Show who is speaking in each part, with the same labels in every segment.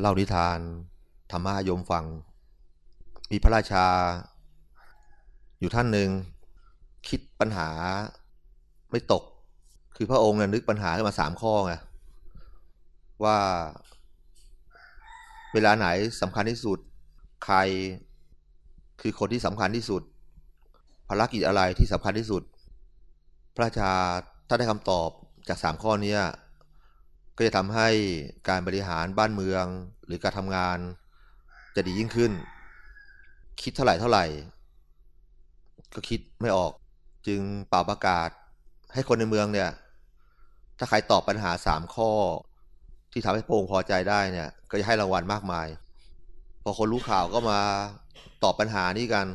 Speaker 1: เล่านิทานธรรมะโยมฟัง มีพระราชา อยู่ท่านหนึ่งคิดปัญหาไม่ตก คือพระองค์เนี่ยนึกปัญหาขึ้นมาสามข้อไงว่า เวลาไหนสำคัญที่สุด ใครคือคนที่สำคัญที่สุดภารกิจอะไรที่สำคัญที่สุด พระราชาถ้าได้คำตอบจากสามข้อนี้ ก็จะทำให้การบริหารบ้านเมือง หรือการทำงาน จะดียิ่งขึ้น คิดเท่าไหร่เท่าไหร่ ก็คิดไม่ออก จึงเป่าประกาศ ให้คนในเมืองเนี่ย ถ้าใครตอบปัญหาสามข้อ ที่ทำให้พระองค์พอใจได้เนี่ย ก็จะให้รางวัลมากมาย พอคนรู้ข่าวก็มาตอบปัญหานี้กัน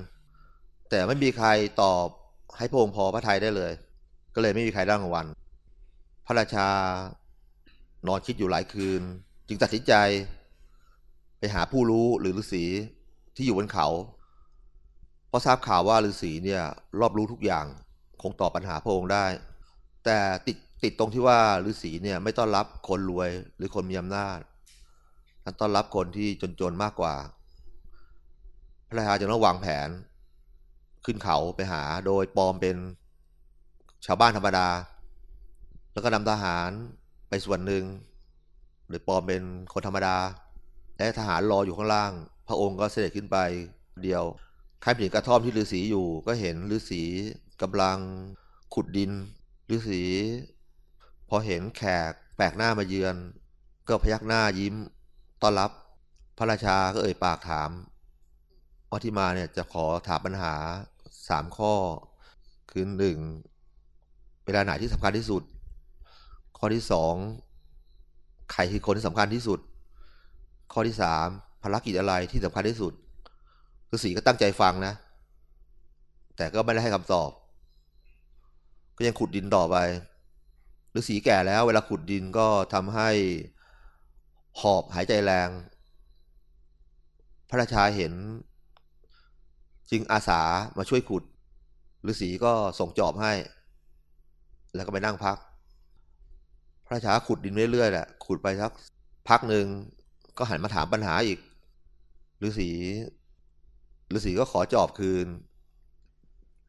Speaker 1: แต่ไม่มีใครตอบให้พระองค์พอพระทัยได้เลย ก็เลยไม่มีใครได้รางวัลพระราชา นอนคิดอยู่หลายคืน จึงตัดสินใจ ไปหาผู้รู้หรือฤาษีที่อยู่บนเขา เพราะทราบข่าวว่าฤาษีเนี่ยรอบรู้ทุกอย่างคงตอบปัญหาพระองค์ได้ แต่ติดติดตรงที่ว่าฤาษีเนี่ยไม่ต้อนรับคนรวยหรือคนมีอำนาจท่านต้อนรับคนที่จนๆมากกว่า พระราชาจึงต้องวางแผน ขึ้นเขาไปหาโดยปลอมเป็นชาวบ้านธรรมดา แล้วก็นำทหาร ไปส่วนหนึ่งหรือปลอมเป็นคนธรรมดา และทหารรออยู่ข้างล่าง พระองค์ก็เสด็จขึ้นไปเดียวใครไปถึงกระท่อมที่ฤาษีอยู่ก็เห็นฤาษีกำลังขุดดินฤาษีพอเห็นแขกแปลกหน้ามาเยือน ก็พยักหน้ายิ้มต้อนรับ พระราชาก็เอ่ยปากถามว่าที่มาเนี่ยจะขอถามปัญหาสามข้อ คือหนึ่งเวลาไหนที่สำคัญที่สุด ข้อที่สองใครคือคนที่สำคัญที่สุด ข้อที่สามภารกิจอะไรที่สำคัญที่สุดฤาษีก็ตั้งใจฟังนะ แต่ก็ไม่ได้ให้คำตอบ ก็ยังขุดดินต่อไปฤาษีแก่แล้ว เวลาขุดดินก็ทำให้หอบหายใจแรง พระราชาเห็น จึงอาสามาช่วยขุดฤาษีก็ส่งจอบให้ แล้วก็ไปนั่งพัก พระราชาขุดดินเรื่อยๆแหละขุดไปสักพักหนึ่งก็หันมาถามปัญหาอีกฤาษีฤาษีก็ขอจอบคืน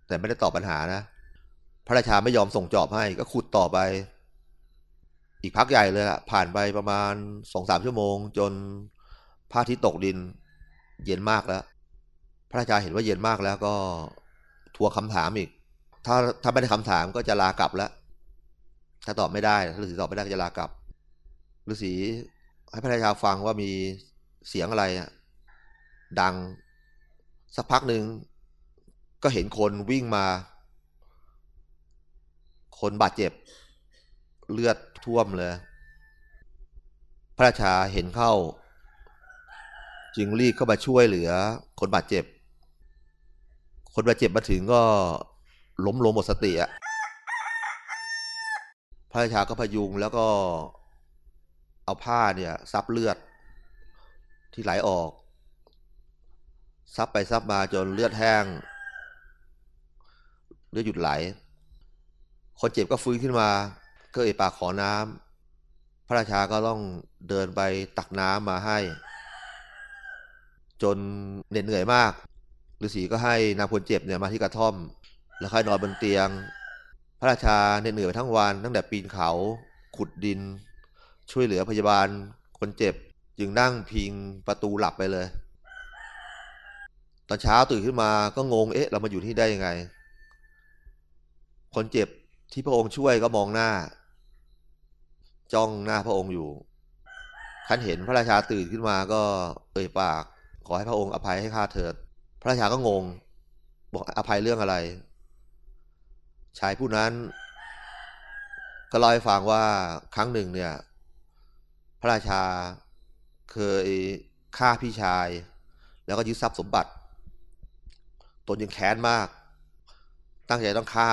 Speaker 1: แต่ไม่ได้ตอบปัญหานะ พระราชาไม่ยอมส่งจอบให้ก็ขุดต่อไป อีกพักใหญ่เลยละผ่านไปประมาณสองสามชั่วโมง จนพระอาทิตย์ตกดิน เย็นมากแล้ว พระราชาเห็นว่าเย็นมากแล้วก็ทวงคำถามอีก ถ้าถ้าไม่ได้คำถามก็จะลากลับแล้ว ถ้าตอบไม่ได้ฤาษีตอบไม่ได้ก็จะลากลับฤาษีให้พระราชาฟังว่ามีเสียงอะไรดังสักพักหนึ่งก็เห็นคนวิ่งมา คนบาดเจ็บ เลือดท่วมเลย พระราชาเห็นเข้า จึงรีบเข้ามาช่วยเหลือ คนบาดเจ็บ คนบาดเจ็บมาถึงก็ล้มลงหมดสติอะ ระราชาก็พยุงแล้วก็เอาผ้าเนี่ยซับเลือดที่ไหลออกซับไปซับมาจนเลือดแห้งเลือดหยุดไหล คนเจ็บก็ฟื้นขึ้นมาก็เอ่ยปากขอน้ำพระราชาก็ต้องเดินไปตักน้ำมาให้ จนเหน็ดเหนื่อยมากฤาษีก็ให้นางคนเจ็บเนี่ยมาที่กระท่อม แล้วค่อยนอนบนเตียง พระราชาเหน็ดเหนื่อยทั้งวันตั้งแต่ปีนเขาขุดดิน ช่วยเหลือพยาบาล คนเจ็บจึงนั่งพิงประตูหลับไปเลย ตอนเช้าตื่นขึ้นมาก็งงเอ๊ะ เรามาอยู่ที่ได้ยังไง คนเจ็บที่พระองค์ช่วยก็มองหน้า จ้องหน้าพระองค์อยู่ท่านเห็นพระราชาตื่นขึ้นมาก็เอ่ยปาก ขอให้พระองค์อภัยให้ข้าเถิด พระราชาก็งง บอกอภัยเรื่องอะไร ชายผู้นั้น ก็เล่าให้ฟังว่าครั้งหนึ่งเนี่ย พระราชาเคยฆ่าพี่ชาย แล้วก็ยึดทรัพย์สมบัติ ตนยังแค้นมาก ตั้งใจต้องฆ่า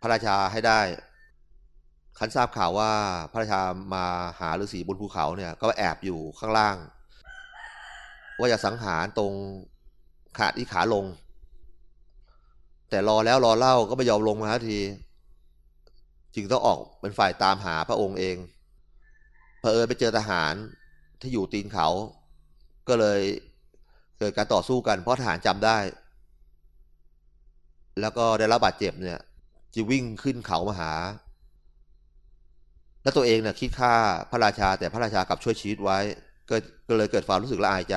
Speaker 1: พระราชาให้ได้ คันทราบข่าวว่าพระราชามาหาฤาษีบนภูเขาเนี่ย ก็แอบอยู่ข้างล่าง ว่าจะสังหารตรงขาดที่ขาลง แต่รอแล้วรอเล่าก็ไม่ยอมลงมาที จึงต้องออกเป็นฝ่ายตามหาพระองค์เองเผอิญไปเจอทหารที่อยู่ตีนเขา ก็เลยเกิดการต่อสู้กันเพราะทหารจำได้ แล้วก็ได้รับบาดเจ็บเนี่ยจะวิ่งขึ้นเขามาหา แล้วตัวเองเนี่ยคิดฆ่าพระราชาแต่พระราชากลับช่วยชีวิตไว้ ก็เลยเกิดความรู้สึกละอายใจ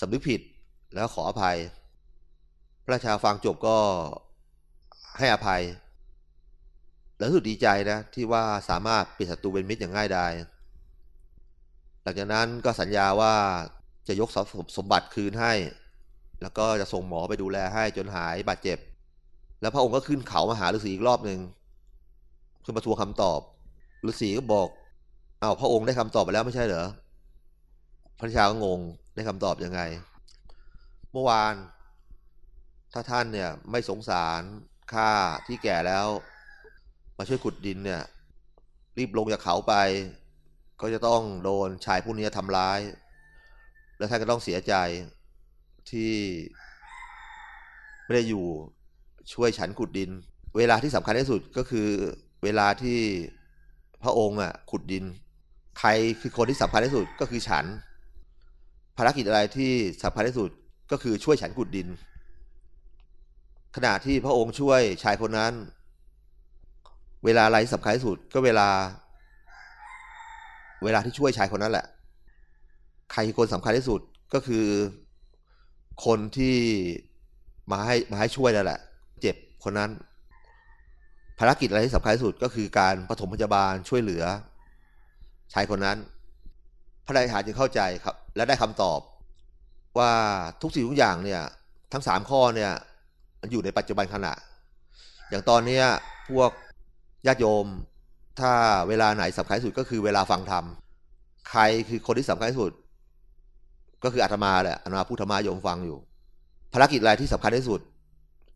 Speaker 1: สำนึกผิดแล้วขออภัย พระราชาฟังจบก็ให้อภัย แล้วสึกดีใจนะที่ว่าสามารถเปลี่ยนศัตรูเป็นมิตรอย่างง่ายดาย หลังจากนั้นก็สัญญาว่าจะยกสมบัติคืนให้ แล้วก็จะส่งหมอไปดูแลให้จนหายบาดเจ็บ แล้วพระองค์ก็ขึ้นเขามาหาฤาษีอีกรอบหนึ่งเพื่อมาทวงคำตอบฤาษีก็บอกอา้าวพระองค์ได้คำตอบไปแล้วไม่ใช่เหรอพระชาก็งงได้คำตอบยังไง เมื่อวาน ถ้าท่านเนี่ยไม่สงสารข้าที่แก่แล้ว มาช่วยขุดดินเนี่ย รีบลงจากเขาไป ก็จะต้องโดนชายผู้นี้ทำร้าย แล้วท่านก็ต้องเสียใจที่ไม่ได้อยู่ช่วยฉันขุดดิน เวลาที่สำคัญที่สุดก็คือเวลาที่พระองค์อะขุดดิน ใครคือคนที่สำคัญที่สุดก็คือฉัน ภารกิจอะไรที่สำคัญที่สุดก็คือช่วยฉันขุดดิน ขณะที่พระองค์ช่วยชายคนนั้น เวลาอะไรสำคัญที่สุดก็เวลา เวลาที่ช่วยชายคนนั้นแหละ ใครคนสำคัญที่สุดก็คือ คนที่มาให้มาให้ช่วยนั่นแหละ เจ็บคนนั้น ภารกิจอะไรที่สำคัญที่สุดก็คือการปฐมพยาบาลช่วยเหลือชายคนนั้น พระราชาจึงเข้าใจครับ และได้คำตอบว่าทุกสิ่งทุกอย่างเนี่ย ทั้งสามข้อเนี่ย มันอยู่ในปัจจุบันขณะ อย่างตอนเนี้ยพวกญาติโยม ถ้าเวลาไหนสำคัญที่สุดก็คือเวลาฟังธรรม ใครคือคนที่สำคัญที่สุด ก็คืออาตมาแหละอาตมาพูดธรรมะโยมฟังอยู่ ภารกิจอะไรที่สำคัญที่สุด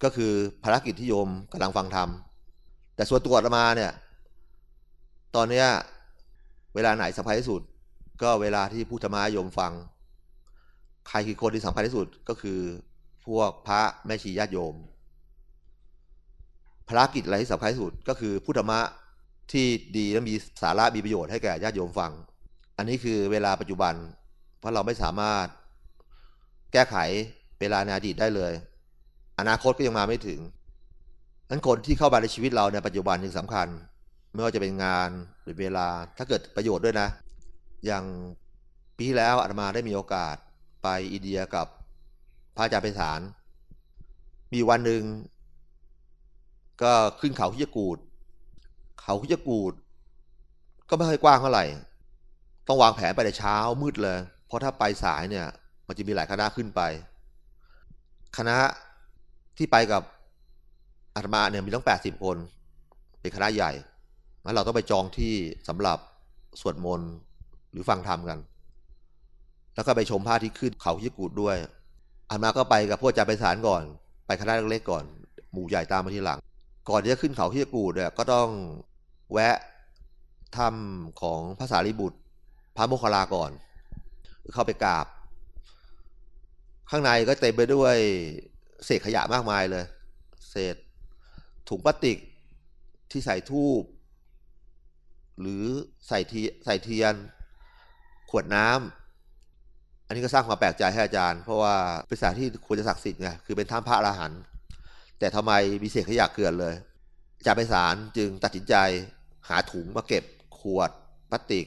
Speaker 1: ก็คือภารกิจที่โยมกำลังฟังธรรม แต่ส่วนตัวอาตมาเนี่ย ตอนเนี้ยเวลาไหนสำคัญที่สุด ก็เวลาที่พูดธรรมะโยมฟัง ใครคือคนที่สำคัญที่สุดก็คือ พวกพระแม่ชีญาติโยมภารกิจอะไรที่สำคัญที่สุดก็คือพุทธมะที่ดีและมีสาระมีประโยชน์ให้แก่ญาติโยมฟัง อันนี้คือเวลาปัจจุบัน เพราะเราไม่สามารถแก้ไขเวลาในอดีตได้เลย อนาคตก็ยังมาไม่ถึงนั้นคนที่เข้ามาในชีวิตเราในปัจจุบันยังสำคัญ ไม่ว่าจะเป็นงานหรือเวลาถ้าเกิดประโยชน์ด้วยนะ อย่างปีที่แล้วอาตมาได้มีโอกาสไปอินเดียกับ พระอาจารย์เป็นสารมีวันหนึ่งก็ขึ้นเขาขี้กูด เขาขี้กูด ก็ไม่ค่อยกว้างเท่าไหร่ ต้องวางแผนไปแต่เช้ามืดเลย เพราะถ้าไปสายเนี่ย มันจะมีหลายคณะขึ้นไป คณะที่ไปกับอาตมาเนี่ยมีตั้งแปดสิบคน เป็นคณะใหญ่งั้นเราต้องไปจองที่สำหรับสวดมนต์หรือฟังธรรมกัน แล้วก็ไปชมพระอาที่ขึ้นเขาขี้กูดด้วย อาตมาก็ไปกับพวกอาจาไปสารก่อน ไปคณะเล็กๆก่อน หมู่ใหญ่ตามมาทีหลัง ก่อนที่จะขึ้นเขาขี้กูดเนี่ยก็ต้องแวะถ้ำของพระสารีบุตร พระโมคคัลลาก่อน เข้าไปกราบ ข้างในก็เต็มไปด้วยเศษขยะมากมายเลย เศษถุงพลาสติกที่ใส่ทูบหรือใส่ทีใส่เทียน ขวดน้ำ อันนี้ก็สร้างความแปลกใจให้อาจารย์ เพราะว่าเป็นสถานที่ควรจะศักดิ์สิทธิ์ไงคือเป็นถ้ำพระอรหันต์แต่ทำไมมีเศษขยะเกลื่อนเลยอาจารย์ไปสารจึงตัดสินใจหาถุงมาเก็บขวดพลาสติก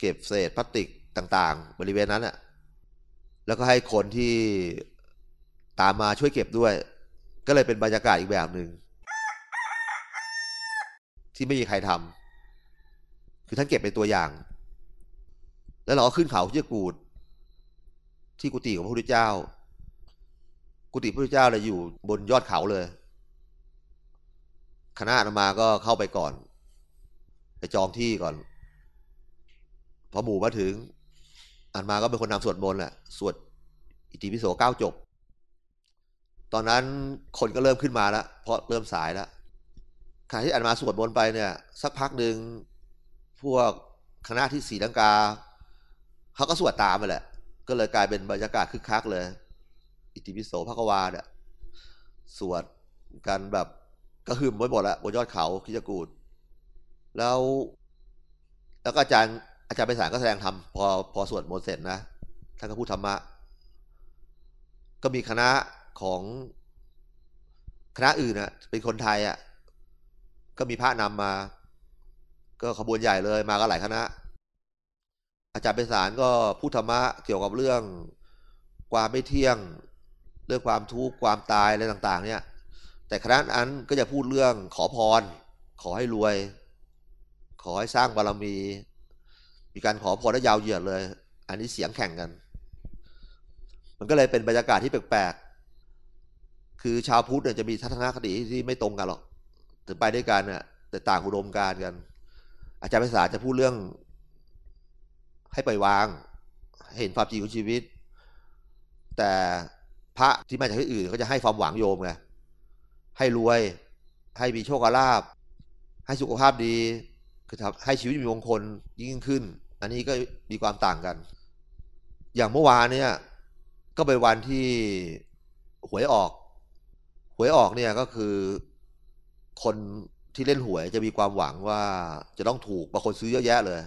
Speaker 1: เก็บเศษพลาสติกต่าง ๆ บริเวณนั้นแหละแล้วก็ให้คนที่ตามมาช่วยเก็บด้วย ก็เลยเป็นบรรยากาศอีกแบบหนึ่งที่ไม่มีใครทำคือท่านเก็บเป็นตัวอย่าง แล้วเราก็ขึ้นเขาเชื่อกูด ที่กุฏิของพระพุทธเจ้า กุฏิพระพุทธเจ้าเลยอยู่บนยอดเขาเลย คณะอาตมาก็เข้าไปก่อน ไปจองที่ก่อน พอหมู่มาถึงอาตมาก็เป็นคนนำสวดมนต์แหละสวดอิติปิโสเก้าจบ ตอนนั้นคนก็เริ่มขึ้นมาแล้ว เพราะเริ่มสายแล้วขณะที่อาตมาสวดมนต์ไปเนี่ย สักพักหนึ่งพวกคณะที่ศรีลังกาเขาก็สวดตามไปแหละ ก็เลยกลายเป็นบรรยากาศคึกคักเลย อิติปิโสพระกวาเนี่ยสวดกันแบบก็หึมไว้หมดแล้วบนยอดเขาคิจกูดแล้ว แล้วก็อาจารย์อาจารย์ไพศาลก็แสดงธรรมพอพอสวดมนต์เสร็จนะท่านก็พูดธรรมะ ก็มีคณะของคณะอื่นนะเป็นคนไทยอะ ก็มีพระนำมา ก็ขบวนใหญ่เลยมาก็หลายคณะ อาจารย์ไพศาลก็พูดธรรมะเกี่ยวกับเรื่องความไม่เที่ยง เรื่องความทุกข์ความตายอะไรต่าง ๆ เนี่ย แต่คณะนั้นก็จะพูดเรื่องขอพร ขอให้รวย ขอให้สร้างบารมี มีการขอพรได้ยาวเหยียดเลย อันนี้เสียงแข่งกัน มันก็เลยเป็นบรรยากาศที่แปลกๆคือชาวพุทธเนี่ยจะมีทัศนคติที่ไม่ตรงกันหรอกถึงไปด้วยกันน่ะแต่ต่างอุดมการกัน อาจารย์ไพศาลจะพูดเรื่อง ให้ปล่อยวาง เห็นความจริงของชีวิต แต่พระที่มาจากที่อื่นก็จะให้ความหวังโยมไงให้รวย ให้มีโชคลาภให้สุขภาพดีคือทำให้ชีวิตมีมงคลยิ่งขึ้น อันนี้ก็มีความต่างกัน อย่างเมื่อวานเนี่ย ก็เป็นวันที่หวยออก หวยออกเนี่ยก็คือคนที่เล่นหวยจะมีความหวังว่าจะต้องถูกบางคนซื้อเยอะแยะเลย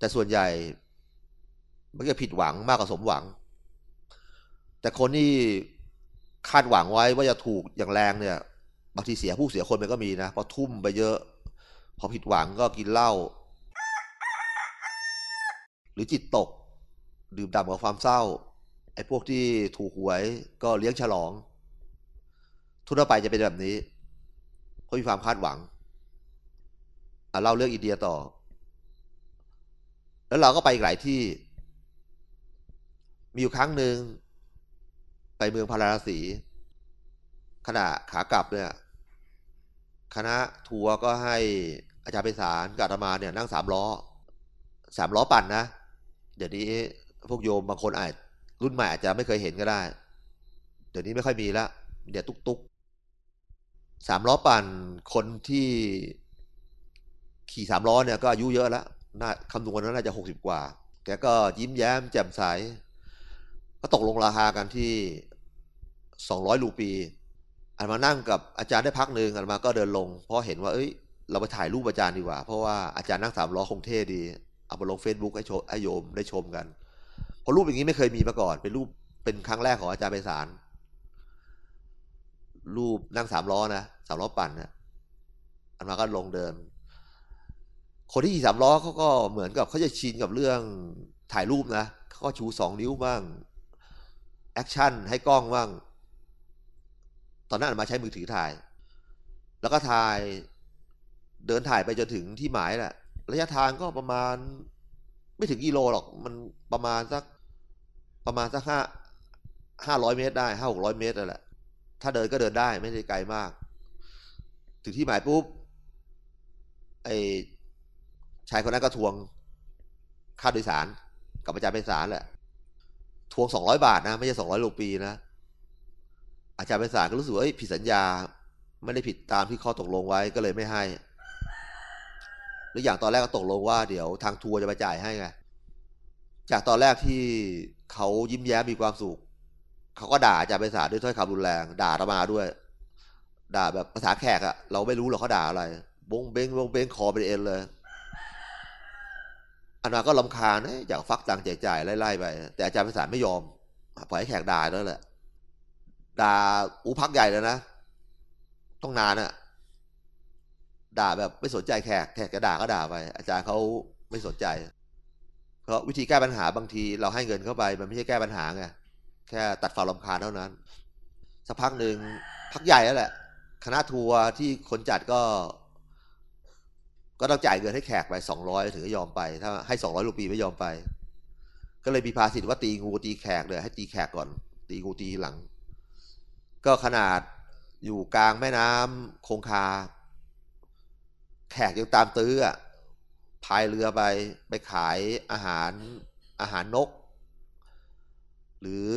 Speaker 1: แต่ส่วนใหญ่มันก็ผิดหวังมากกว่าสมหวัง แต่คนที่คาดหวังไว้ว่าจะถูกอย่างแรงเนี่ยบางทีเสียผู้เสียคนมันก็มีนะพอทุ่มไปเยอะ พอผิดหวังก็กินเหล้าหรือจิตตก ดื่มด่ำกับความเศร้าไอ้พวกที่ถูกหวยก็เลี้ยงฉลอง ทุนทั่วไปจะเป็นแบบนี้เพราะมีความคาดหวังอะเล่าเรื่องอินเดียต่อ แล้วเราก็ไปอีกหลายที่ มีอยู่ครั้งหนึ่งไปเมืองพาราสีขณะขากลับเนี่ย คณะทัวร์ก็ให้อาจารย์ไพศาลกับอาตมาเนี่ยนั่งสามล้อสามล้อปั่นนะ เดี๋ยวนี้พวกโยมบางคนอาจรุ่นใหม่อาจจะไม่เคยเห็นก็ได้ เดี๋ยวนี้ไม่ค่อยมีละเดี๋ยวตุกตุกสามล้อปั่นคนที่ขี่สามล้อเนี่ยก็อายุเยอะแล้ว น่าคำนวณน่าจะหกสิบกว่า แกก็ยิ้มแย้มแจ่มใส ก็ตกลงราคากันที่สองร้อยรูปี อันมานั่งกับอาจารย์ได้พักหนึ่งอันมาก็เดินลง เพราะเห็นว่า เอ้ย เราไปถ่ายรูปอาจารย์ดีกว่า เพราะว่าอาจารย์นั่งสามล้อคงเท่ดี เอาไปลงเฟซบุ๊กให้โชให้โยมได้ชมกัน เพราะรูปอย่างนี้ไม่เคยมีมาก่อน เป็นรูปเป็นครั้งแรกของอาจารย์ไพศาลรูปนั่งสามล้อนะสามล้อปั่นนะอาตมาก็ลงเดิน คนที่ขี่สามล้อเขาก็เหมือนกับเขาจะชินกับเรื่องถ่ายรูปนะเขาก็ชูสองนิ้วบ้าง action ให้กล้องบ้าง ตอนนั้นมาใช้มือถือถ่าย แล้วก็ถ่ายเดินถ่ายไปจนถึงที่หมายแหละระยะทางก็ประมาณ ไม่ถึงกิโลหรอก มันประมาณสักประมาณสักห้าห้าร้อยเมตรได้ห้าหกร้อยเมตรนั่นแหละ ถ้าเดินก็เดินได้ไม่ได้ไกลมาก ถึงที่หมายปุ๊บไอ ชายคนนั้นก็ทวงค่าโดยสารกับอาจารย์ไพศาลแหละทวงสองร้อยบาทนะ ไม่ใช่สองร้อยรูปีนะ อาจารย์ไพศาลก็รู้สึกว่าผิดสัญญาไม่ได้ผิดตามที่ข้อตกลงไว้ก็เลยไม่ให้ หรืออย่างตอนแรกก็ตกลงว่าเดี๋ยวทางทัวร์จะมาจ่ายให้ไง จากตอนแรกที่เขายิ้มแย้มมีความสุขเขาก็ด่าอาจารย์ไพศาลด้วยถ้อยคำรุนแรง ด่าตมาด้วย ด่าแบบภาษาแขกอะเราไม่รู้หรอกเขาด่าอะไร บงเบงบงเบงคอเป็นเอ็นเลย อันมาก็ลำคาญอยากฟักตังค์จ่ายๆไล่ๆไป แต่อาจารย์ไพศาลไม่ยอมปล่อยให้แขกด่าแล้วแหละด่าอูพักใหญ่เลยนะต้องนานอะด่าแบบไม่สนใจแขกแขกจะด่าก็ด่าไป อาจารย์เขาไม่สนใจ เพราะวิธีแก้ปัญหาบางที เราให้เงินเข้าไป มันไม่ใช่แก้ปัญหาไงแค่ตัดฝ่าลำคาญเท่านั้นสักพักหนึ่งพักใหญ่แล้วแหละ คณะทัวร์ที่คนจัดก็ ก็ต้องจ่ายเงินให้แขกไปสองร้อยถึงจะยอมไป ถ้าให้สองร้อยรูปีไม่ยอมไป ก็เลยมีภาษิตว่าตีงูตีแขกเลยให้ตีแขกก่อน ตีงูตีหลัง ก็ขนาดอยู่กลางแม่น้ำคงคา แขกยังตามตื้ออะพายเรือไปไปขายอาหารอาหารนก หรือ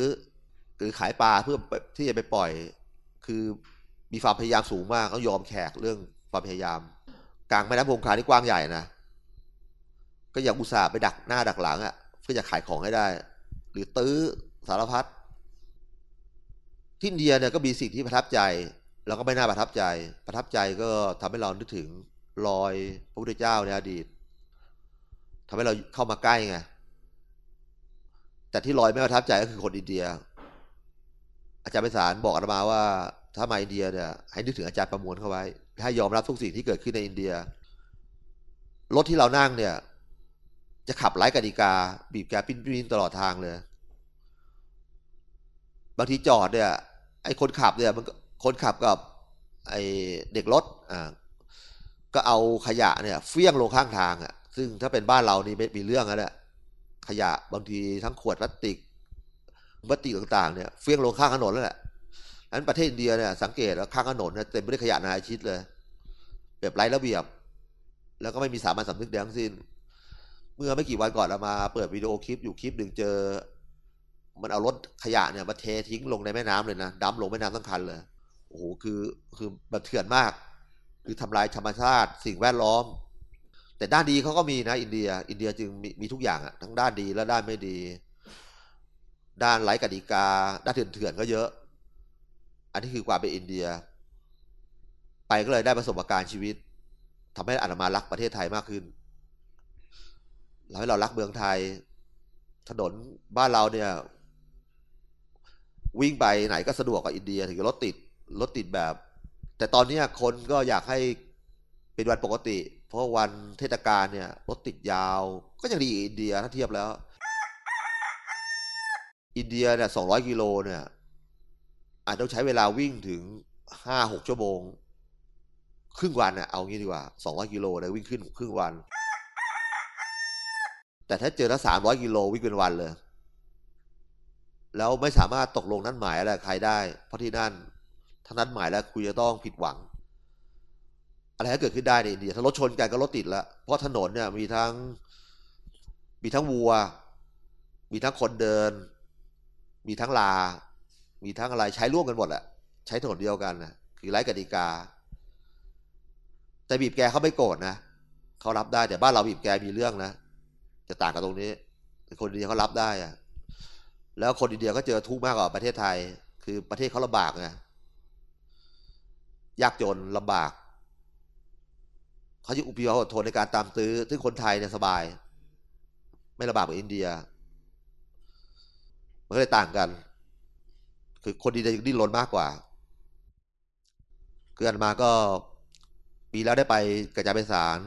Speaker 1: หรือขายปลาเพื่อที่จะไปปล่อย คือมีความพยายามสูงมากเขายอมแขกเรื่องความพยายาม กลางแม่น้ำคงคาที่กว้างใหญ่นะก็อยากอุตส่าห์ไปดักหน้าดักหลังอะเพื่อจะขายของให้ได้ หรือตื้อสารพัดที่อินเดียเนี่ยก็มีสิ่งที่ประทับใจ แล้วก็ไม่น่าประทับใจ ประทับใจก็ทำให้เรานึกถึงรอยพระพุทธเจ้าในอดีตทำให้เราเข้ามาใกล้ไงแต่ที่ลอยไม่ประทับใจก็คือคนอินเดีย อาจารย์ไพศาลบอกอาตมาว่าถ้ามาอินเดียเนี่ยให้นึกถึงอาจารย์ประมวลเข้าไว้ ให้ยอมรับทุกสิ่งที่เกิดขึ้นในอินเดีย รถที่เรานั่งเนี่ย จะขับไร้กติกา บีบแกปิ้นปิ้นตลอดทางเลย บางทีจอดเนี่ย ไอ้คนขับเนี่ย มันคนขับกับ ไอ้เด็กรถอ่าก็เอาขยะเนี่ยเฟี้ยงลงข้างทางอะ ซึ่งถ้าเป็นบ้านเรานี่ไม่มีเรื่องแล้วแหละขยะบางทีทั้งขวดพลาสติกพลาสติกต่างๆเนี่ยเฟี้ยงลงข้างถนนแล้วแหละ นั้นประเทศอินเดียเนี่ยสังเกตว่าข้างถนนเนี่ยเต็มไปด้วยขยะนานาชิตเลย แบบไร้ระเบียบ แล้วก็ไม่มีสามัญสำนึกแดงสิ้น เมื่อไม่กี่วันก่อนเรามาเปิดวิดีโอคลิปอยู่คลิปหนึ่งเจอ มันเอารถขยะเนี่ยมาเททิ้งลงในแม่น้ำเลยนะดั้มลงแม่น้ำทั้งคันเลยโอ้โหคือคือแบบเถื่อนมาก คือทำลายธรรมชาติสิ่งแวดล้อม แต่ด้านดีเขาก็มีนะ อินเดีย อินเดียจึงมีมีทุกอย่างอะทั้งด้านดีและด้านไม่ดี ด้านไร้กติกา ด้านเถื่อนๆก็เยอะ อันนี้คือความเป็นอินเดีย ไปก็เลยได้ประสบการณ์ชีวิตทำให้อาตมารักประเทศไทยมากขึ้นทำให้เรารักเมืองไทย ถนนบ้านเราเนี่ย วิ่งไปไหนก็สะดวกกว่าอินเดียถึงรถติดรถติดแบบ แต่ตอนนี้คนก็อยากให้เป็นวันปกติ เพราะวันเทศกาลเนี่ยรถติดยาว ก็ยังดีอินเดียถ้าเทียบแล้ว อินเดียเนี่ยสองร้อยกิโลเนี่ย อาจต้องใช้เวลาวิ่งถึงห้าหกชั่วโมง ครึ่งวันเนี่ยเอางี้ดีกว่าสองร้อยกิโลเนี่ยวิ่งขึ้นครึ่งวัน แต่ถ้าเจอถ้าสามร้อยกิโลวิ่งเป็นวันเลย แล้วไม่สามารถตกลงนัดหมายอะไรใครได้ เพราะที่นั่นถ้านัดหมายแล้วคุณจะต้องผิดหวัง อะไรก็เกิดขึ้นได้ในอินเดียถ้ารถชนกันก็รถติดล้วเพราะถนนเนี่ยมีทั้งมีทั้งวัว มีทั้งคนเดิน มีทั้งลา มีทั้งอะไรใช้ร่วมกันหมดแหละใช้ถนนเดียวกันนะคือไร้กติกา แต่บีบแกเขาไม่โกรธนะเขารับได้แต่บ้านเราบีบแกมีเรื่องนะจะต่างกันตรงนี้ คนอินเดียเขารับได้อะแล้วคนอินเดียก็เจอทุกข์มากกว่าประเทศไทย คือประเทศเขาลำบากไงยากจนลำบากเขาจะอุปยอดทนในการตามตื้อซึ่งคนไทยเนี่ยสบาย ไม่ลำบากเหมือนอินเดีย มันก็เลยต่างกัน คือคนดีจะดิ้นรนมากกว่า คืออันมาก็ปีแล้วได้ไปกระจายไปศาล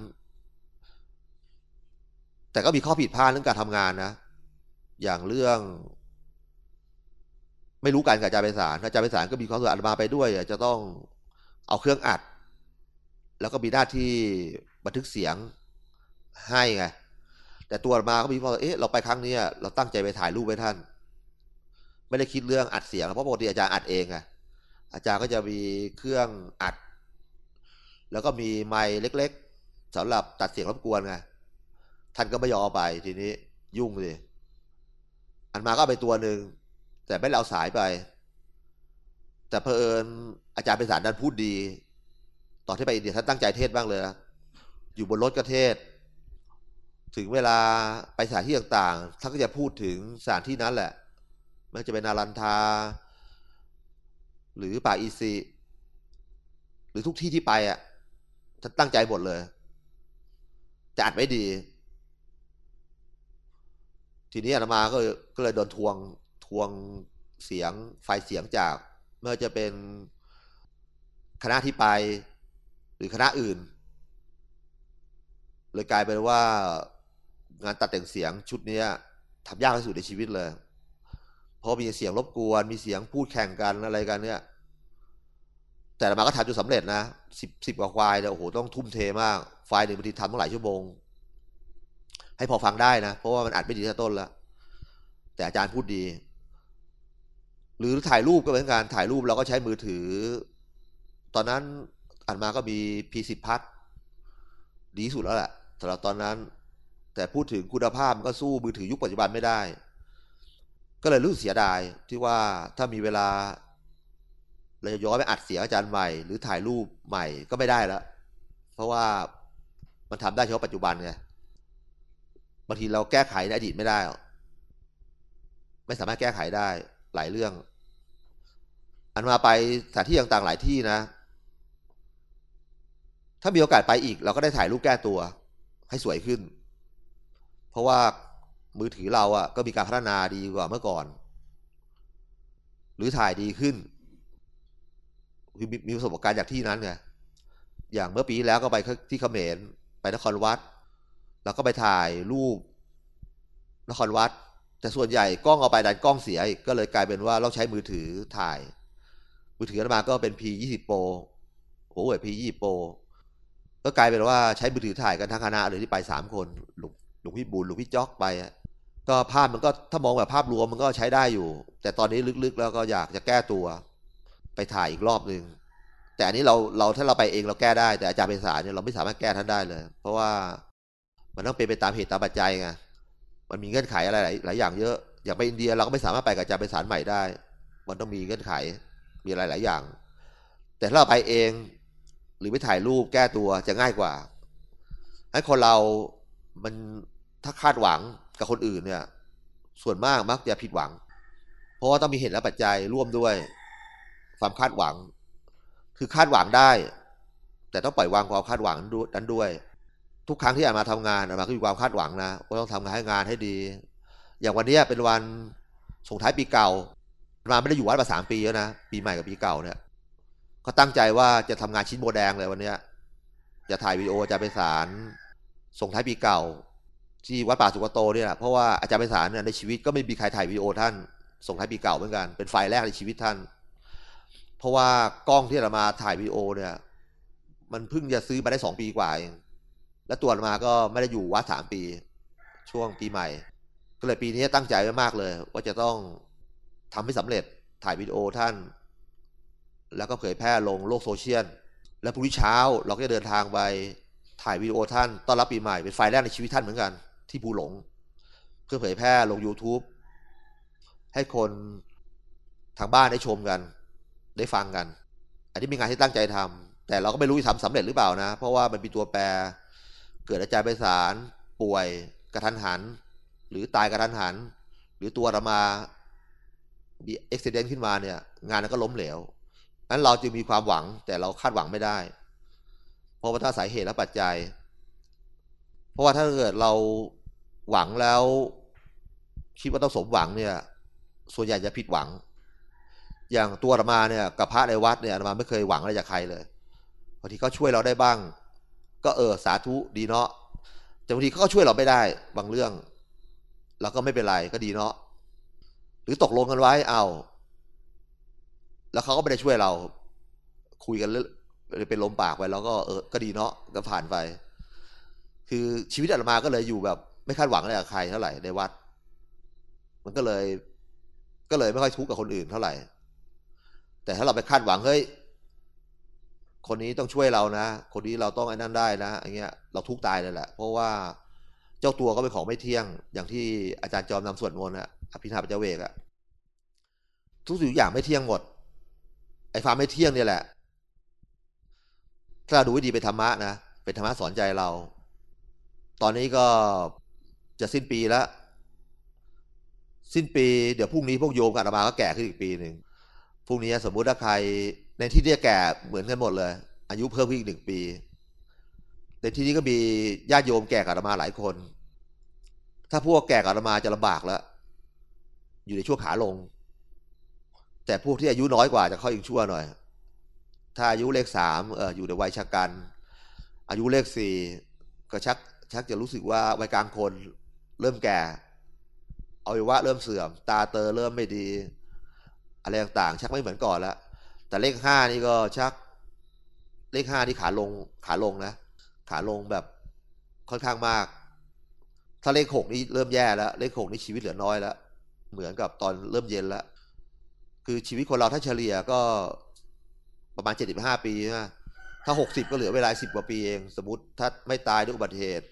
Speaker 1: แต่ก็มีข้อผิดพลาดเรื่องการทำงานนะ อย่างเรื่อง ไม่รู้การกระจายไปศาลกระจายไปศาลก็มีความสุขอันมาไปด้วย จะต้องเอาเครื่องอัด แล้วก็มีหน้าที่บันทึกเสียงให้ไงแต่ตัวมาก็มีความเอ๊ะเราไปครั้งนี้เราตั้งใจไปถ่ายรูปไว้ท่าน ไม่ได้คิดเรื่องอัดเสียงเพราะปกติอาจารย์อัดเองไงอาจารย์ก็จะมีเครื่องอัด แล้วก็มีไมค์เล็ก ๆสำหรับตัดเสียงรบกวนไงท่านก็ไม่ยอมเอาไปทีนี้ยุ่งเลยอันมาก็ไปตัวหนึ่งแต่ไม่เอาสายไป แต่เพอเอิญอาจารย์เป็นสารดันพูดดี ตอนที่ไปอินเดียท่านตั้งใจเทศบ้างเลยนะอยู่บนรถก็เทศ ถึงเวลาไปสถานที่ต่างๆท่านก็จะพูดถึงสถานที่นั้นแหละ ไม่ว่าจะเป็นนารันทา หรือป่าอีซีหรือทุกที่ที่ไปอะท่านตั้งใจหมดเลยแต่อัดไม่ดี ทีนี้อาตมาก็ก็เลยโดนทวงทวงเสียงไฟเสียงจากไม่ว่าจะเป็นคณะที่ไป หรือคณะอื่นเลยกลายเป็นว่างานตัดแต่งเสียงชุดนี้ทำยากที่สุดในชีวิตเลย ราะมีเสียงรบกวน มีเสียงพูดแข่งกันอะไรกันเนี่ย แต่มาก็ทำจนสำเร็จนะสิบสิบกว่าควายเนี่ยโอ้โหต้องทุ่มเทมากไฟล์หนึ่งบางทีทำตั้งหลายชั่วโมง ให้พอฟังได้นะ เพราะว่ามันอัดไม่ดีตั้งต้นแล้วแต่อาจารย์พูดดี หรือถ่ายรูปก็เหมือนกันถ่ายรูปเราก็ใช้มือถือ ตอนนั้นอันมาก็มี P10 พัทดีสุดแล้วแหละสำหรับตอนนั้น แต่พูดถึงคุณภาพมันก็สู้มือถือยุคปัจจุบันไม่ได้ ก็เลยรู้เสียดายที่ว่าถ้ามีเวลาเราจะย้อนไปอัดเสียงอาจารย์ใหม่ หรือถ่ายรูปใหม่ก็ไม่ได้แล้ว เพราะว่ามันทำได้เฉพาะปัจจุบันไงบางทีเราแก้ไขในอดีตไม่ได้ไม่สามารถแก้ไขได้หลายเรื่อง อันมาไปสถานที่ต่างๆหลายที่นะ ถ้ามีโอกาสไปอีก เราก็ได้ถ่ายรูปแก้ตัว ให้สวยขึ้น เพราะว่า มือถือเราอะก็มีการพัฒนาดีกว่าเมื่อก่อน หรือถ่ายดีขึ้นคือมีมีประสบการณ์จากที่นั้นไงอย่างเมื่อปีแล้วก็ไปที่เขมรไปนครวัด แล้วก็ไปถ่ายรูปนครวัด แต่ส่วนใหญ่กล้องเอาไปดันกล้องเสียอีกก็เลยกลายเป็นว่าเราใช้มือถือถ่าย มือถือมาก็เป็น P ยี่สิบโปรโอ้ย P ยี่สิบโปรก็กลายเป็นว่าใช้มือถือถ่ายกันทั้งคณะเลยที่ไปสามคนหลวงหลวงพี่บุญหลวงพี่จ๊อกไป ก็ภาพมันก็ถ้ามองแบบภาพรวมมันก็ใช้ได้อยู่ แต่ตอนนี้ลึกๆ แล้วก็อยากจะแก้ตัว ไปถ่ายอีกรอบหนึ่งแต่อันนี้เราเราถ้าเราไปเองเราแก้ได้ แต่อาจารย์เป็นสารเนี่ยเราไม่สามารถแก้ท่านได้เลย เพราะว่ามันต้องเป็นไปตามเหตุตามปัจจัยไงมันมีเงื่อนไขอะไรหลายหลายอย่างเยอะ อย่างไปอินเดียเราก็ไม่สามารถไปกับอาจารย์เป็นสารใหม่ได้ มันต้องมีเงื่อนไขมีอะไรหลายอย่าง แต่ถ้าเราไปเองหรือไปถ่ายรูปแก้ตัวจะง่ายกว่าให้คนเรามันถ้าคาดหวัง กับคนอื่นเนี่ย ส่วนมากมักจะผิดหวัง เพราะว่าต้องมีเหตุและปัจจัยร่วมด้วย ความคาดหวัง คือคาดหวังได้ แต่ต้องปล่อยวางความคาดหวังนั้นด้วย ทุกครั้งที่อามาทำงานอามาก็มีความคาดหวังนะว่าต้องทำงานให้งานให้ดี อย่างวันนี้เป็นวันส่งท้ายปีเก่ามาไม่ได้อยู่วัดมาสามปีแล้วนะปีใหม่กับปีเก่าเนี่ย ก็ตั้งใจว่าจะทำงานชิ้นโบแดงเลยวันเนี้ยจะถ่ายวีดีโอจะไปสารส่งท้ายปีเก่า ที่วัดป่าสุกโตเนี่ยเพราะว่าอาจารย์ไปสารเนี่ยในชีวิตก็ไม่มีใครถ่ายวีดีโอท่าน ส่งท้ายปีเก่าเหมือนกัน เป็นไฟล์แรกในชีวิตท่าน เพราะว่ากล้องที่เรามาถ่ายวีดีโอเนี่ย มันเพิ่งจะซื้อมาได้สองปีกว่าเองและตัวมาก็ไม่ได้อยู่วัดสามปี ช่วงปีใหม่ ก็เลยปีนี้ตั้งใจไว้มากเลย ว่าจะต้องทำให้สำเร็จถ่ายวีดีโอท่าน แล้วก็เผยแพร่ลงโลกโซเชียลแล้วพรุ่งนี้เช้าเราก็จะเดินทางไปถ่ายวีดีโอท่านต้อนรับปีใหม่เป็นไฟล์แรกในชีวิตท่านเหมือนกัน ที่ภูหลง เพื่อเผยแพร่ลง YouTube ให้คนทางบ้านได้ชมกัน ได้ฟังกัน อันนี้เป็นงานที่ตั้งใจทำแต่เราก็ไม่รู้จะทำสำเร็จหรือเปล่านะ เพราะว่ามันมีตัวแปร เกิดอาจารย์ไปสารป่วยกระทันหัน หรือตายกระทันหัน หรือตัวเรามามีอุบิเหตุขึ้นมาเนี่ย งานนั้นก็ล้มเหลวนั้นเราจึงมีความหวังแต่เราคาดหวังไม่ได้ เพราะว่าถ้าสาเหตุและปัจจัย เพราะว่าถ้าเกิดเรา หวังแล้วคิดว่าต้องสมหวังเนี่ย ส่วนใหญ่จะผิดหวัง อย่างตัวอามาเนี่ยกับพระในวัดเนี่ยอามาไม่เคยหวังอะไรจากใครเลยบางทีเขาช่วยเราได้บ้าง ก็เออสาธุดีเนาะแต่บางทีเขาก็ช่วยเราไม่ได้บางเรื่องเราก็ไม่เป็นไรก็ดีเนาะหรือตกลงกันไว้เอาแล้วเขาก็ไม่ได้ช่วยเรา คุยกันเป็นลมปากไปแล้วก็เออก็ดีเนาะก็ผ่านไป คือชีวิตอาตมาก็เลยอยู่แบบ ไม่คาดหวังอะไรกับใครเท่าไหร่ในวัด มันก็เลย ก็เลยไม่ค่อยทุกข์กับคนอื่นเท่าไหร่ แต่ถ้าเราไปคาดหวังเฮ้ยคนนี้ต้องช่วยเรานะ คนนี้เราต้องไอ้นั่นได้นะอย่างเงี้ยเราทุกตายเลยแหละเพราะว่าเจ้าตัวก็เป็นของไม่เที่ยง อย่างที่อาจารย์จอมนำสวดมนต์อะอภินาปเจเวกอะทุกสิ่งอย่างไม่เที่ยงหมด ไอ้ความไม่เที่ยงเนี่ยแหละ ถ้าเราดูวิธีเป็นธรรมะนะเป็นธรรมะสอนใจเรา ตอนนี้ก็ จะสิ้นปีแล้ว สิ้นปีเดี๋ยวพรุ่งนี้พวกโยมกับอาตมาก็แก่ขึ้นอีกปีหนึ่งพรุ่งนี้สมมุติถ้าใครในที่นี้แก่เหมือนกันหมดเลย อายุเพิ่มขึ้นอีกหนึ่งปี ในที่นี้ก็มีญาติโยมแก่กับอาตมาหลายคน ถ้าพวกแก่กับอาตมาจะลำบากแล้ว อยู่ในช่วงขาลง แต่พวกที่อายุน้อยกว่าจะเข้าอีกชั่วหน่อย ถ้าอายุเลขสามเอออยู่ในวัยชะกัน อายุเลขสี่ก็ชักชักจะรู้สึกว่าวัยกลางคน เริ่มแก่เอาไว้ว่าเริ่มเสื่อม ตาเตอเริ่มไม่ดี อะไรต่างๆ ชักไม่เหมือนก่อนแล้ว แต่เลขห้านี่ก็ชัก เลขห้าที่ขาลงขาลงนะ ขาลงแบบค่อนข้างมาก ถ้าเลขหกนี่เริ่มแย่แล้ว เลขหกนี่ชีวิตเหลือน้อยแล้ว เหมือนกับตอนเริ่มเย็นแล้ว คือชีวิตคนเราถ้าเฉลี่ยก็ประมาณเจ็ดสิบห้าปีนะถ้าหกสิบก็เหลือเวลาสิบกว่าปีเอง สมมติถ้าไม่ตายด้วยอุบัติเหตุ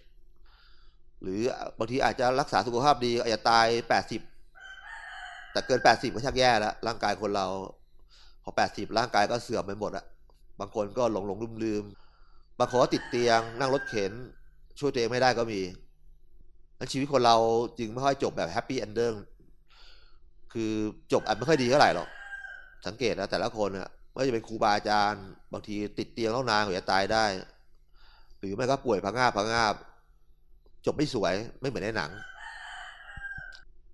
Speaker 1: หรือบางทีอาจจะรักษาสุขภาพดีอาจจะตายแปดสิบแต่เกินแปดสิบก็ชักแย่แล้ว ร่างกายคนเรา พอแปดสิบร่างกายก็เสื่อมไปหมดอะบางคนก็หลงหลงลืมลืมบางคนก็ติดเตียง นั่งรถเข็น ช่วยตัวเองไม่ได้ก็มีนั้นชีวิตคนเราจึงไม่ค่อยจบแบบ happy ending คือจบอาจไม่ค่อยดีเท่าไหร่หรอก สังเกตนะแต่ละคนอะไม่ว่าจะเป็นครูบาอาจารย์ บางทีติดเตียงแล้วนานกว่าจะตายได้ หรือไม่ก็ป่วยพังงาบพังงาบ จบไม่สวยไม่เหมือนในหนัง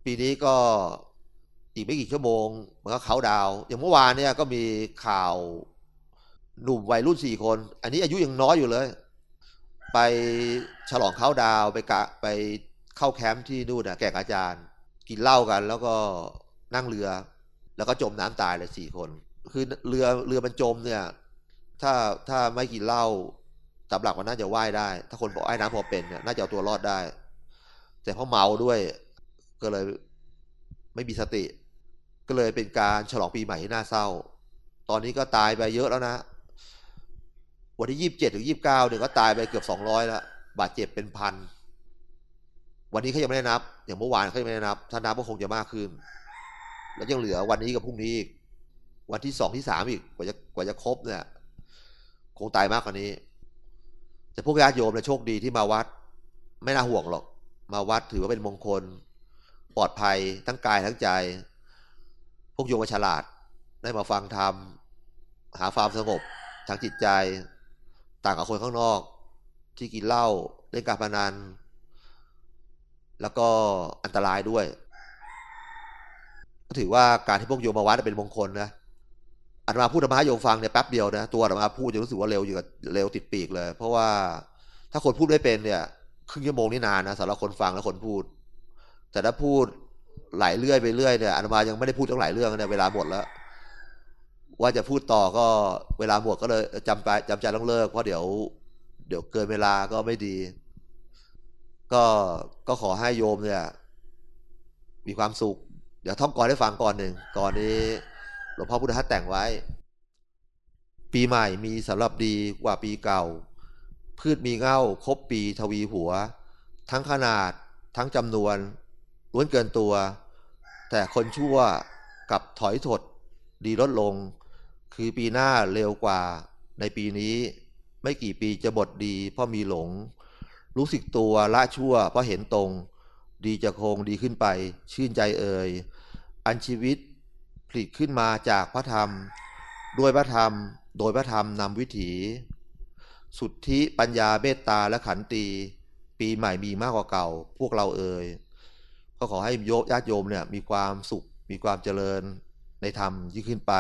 Speaker 1: ปีนี้ก็อีกไม่กี่ชั่วโมงมันก็เขาดาวอย่างเมื่อวานเนี่ยก็มีข่าวหนุ่มวัยรุ่นสี่คน อันนี้อายุยังน้อยอยู่เลย ไปฉลองเขาดาวไปกะไปเข้าแคมป์ที่นู่นนะแก่อาจารย์ กินเหล้ากัน แล้วก็นั่งเรือ แล้วก็จมน้ำตายเลยสี่คน คือเรือเรือมันจมเนี่ย ถ้าถ้าไม่กินเหล้า ตามหลักมันน่าจะว่ายได้ ถ้าคนบอกว่ายน้ำพอเป็นเนี่ยน่าจะเอาตัวรอดได้ แต่เพราะเมาด้วยก็เลยไม่มีสติ ก็เลยเป็นการฉลองปีใหม่ที่น่าเศร้า ตอนนี้ก็ตายไปเยอะแล้วนะ วันที่ยี่สิบเจ็ดถึงยี่บเก้าเนี่ยก็ตายไปเกือบสองร้อยแล้วบาดเจ็บเป็นพัน วันนี้เขายังไม่ได้นับ อย่างเมื่อวานเขายังไม่ได้นับ ถ้านับก็คงจะมากขึ้น แล้วยังเหลือวันนี้กับพรุ่งนี้อีก วันที่สองที่สามอีกกว่าจะกว่าจะครบเนี่ย คงตายมากกว่านี้ แต่พวกญาติโยมเนี่ยโชคดีที่มาวัด ไม่น่าห่วงหรอก มาวัดถือว่าเป็นมงคล ปลอดภัยทั้งกายทั้งใจ พวกโยมฉลาด ได้มาฟังธรรมหาความสงบทางจิตใจ ต่างกับคนข้างนอก ที่กินเหล้าเล่นการพนันแล้วก็อันตรายด้วย ก็ถือว่าการที่พวกโยมมาวัดเป็นมงคลนะ อาตมาพูดธรรมะโยมฟังเนี่ยแป๊บเดียวนะตัวอาตมาพูดจะรู้สึกว่าเร็วอยู่กับเร็วติดปีกเลย เพราะว่าถ้าคนพูดไม่เป็นเนี่ยครึ่งชั่วโมงนี่นานนะสำหรับคนฟังและคนพูด แต่ถ้าพูดไหลเรื่อยไปเรื่อยเนี่ยอาตมายังไม่ได้พูดตั้งหลายเรื่องเนี่ยเวลาหมดแล้ว ว่าจะพูดต่อก็เวลาหมดก็เลยจำไปจำใจต้องเลิกเพราะเดี๋ยว เดี๋ยวเกินเวลาก็ไม่ดี ก็ก็ขอให้โยมเนี่ย มีความสุข เดี๋ยวท่องกรให้ฟังก่อนหนึ่งก่อนนี้ ลวงพ่อพุทธทาสแต่งไว้ ปีใหม่มีสำหรับดีกว่าปีเก่า พืชมีเง่าครบปีทวีหัว ทั้งขนาดทั้งจำนวนล้วนเกินตัว แต่คนชั่วกับถอยถดดีลดลง คือปีหน้าเร็วกว่าในปีนี้ ไม่กี่ปีจะบทดีเพราะมีหลง รู้สึกตัวละชั่วเพราะเห็นตรง ดีจะคงดีขึ้นไป ชื่นใจเอ่ยอันชีวิต ผลิตขึ้นมาจากพระธรรม ด้วยพระธรรม โดยพระธรรมนำวิถี สุทธิปัญญาเมตตาและขันตี ปีใหม่มีมากกว่าเก่า พวกเราเอ่ยก็ขอให้โยญาติโยมเนี่ยมีความสุขมีความเจริญในธรรมยิ่งขึ้นไป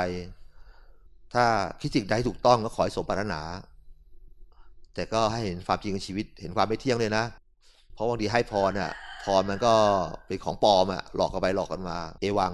Speaker 1: ถ้าคิดสิ่งใดถูกต้องก็ขอให้สมปรารถนา แต่ก็ให้เห็นความจริงของชีวิตเห็นความไม่เที่ยงเลยนะ เพราะบางทีให้พรเนี่ยพรมันก็เป็นของปลอมอะหลอกกันไปหลอกกันมา เอวัง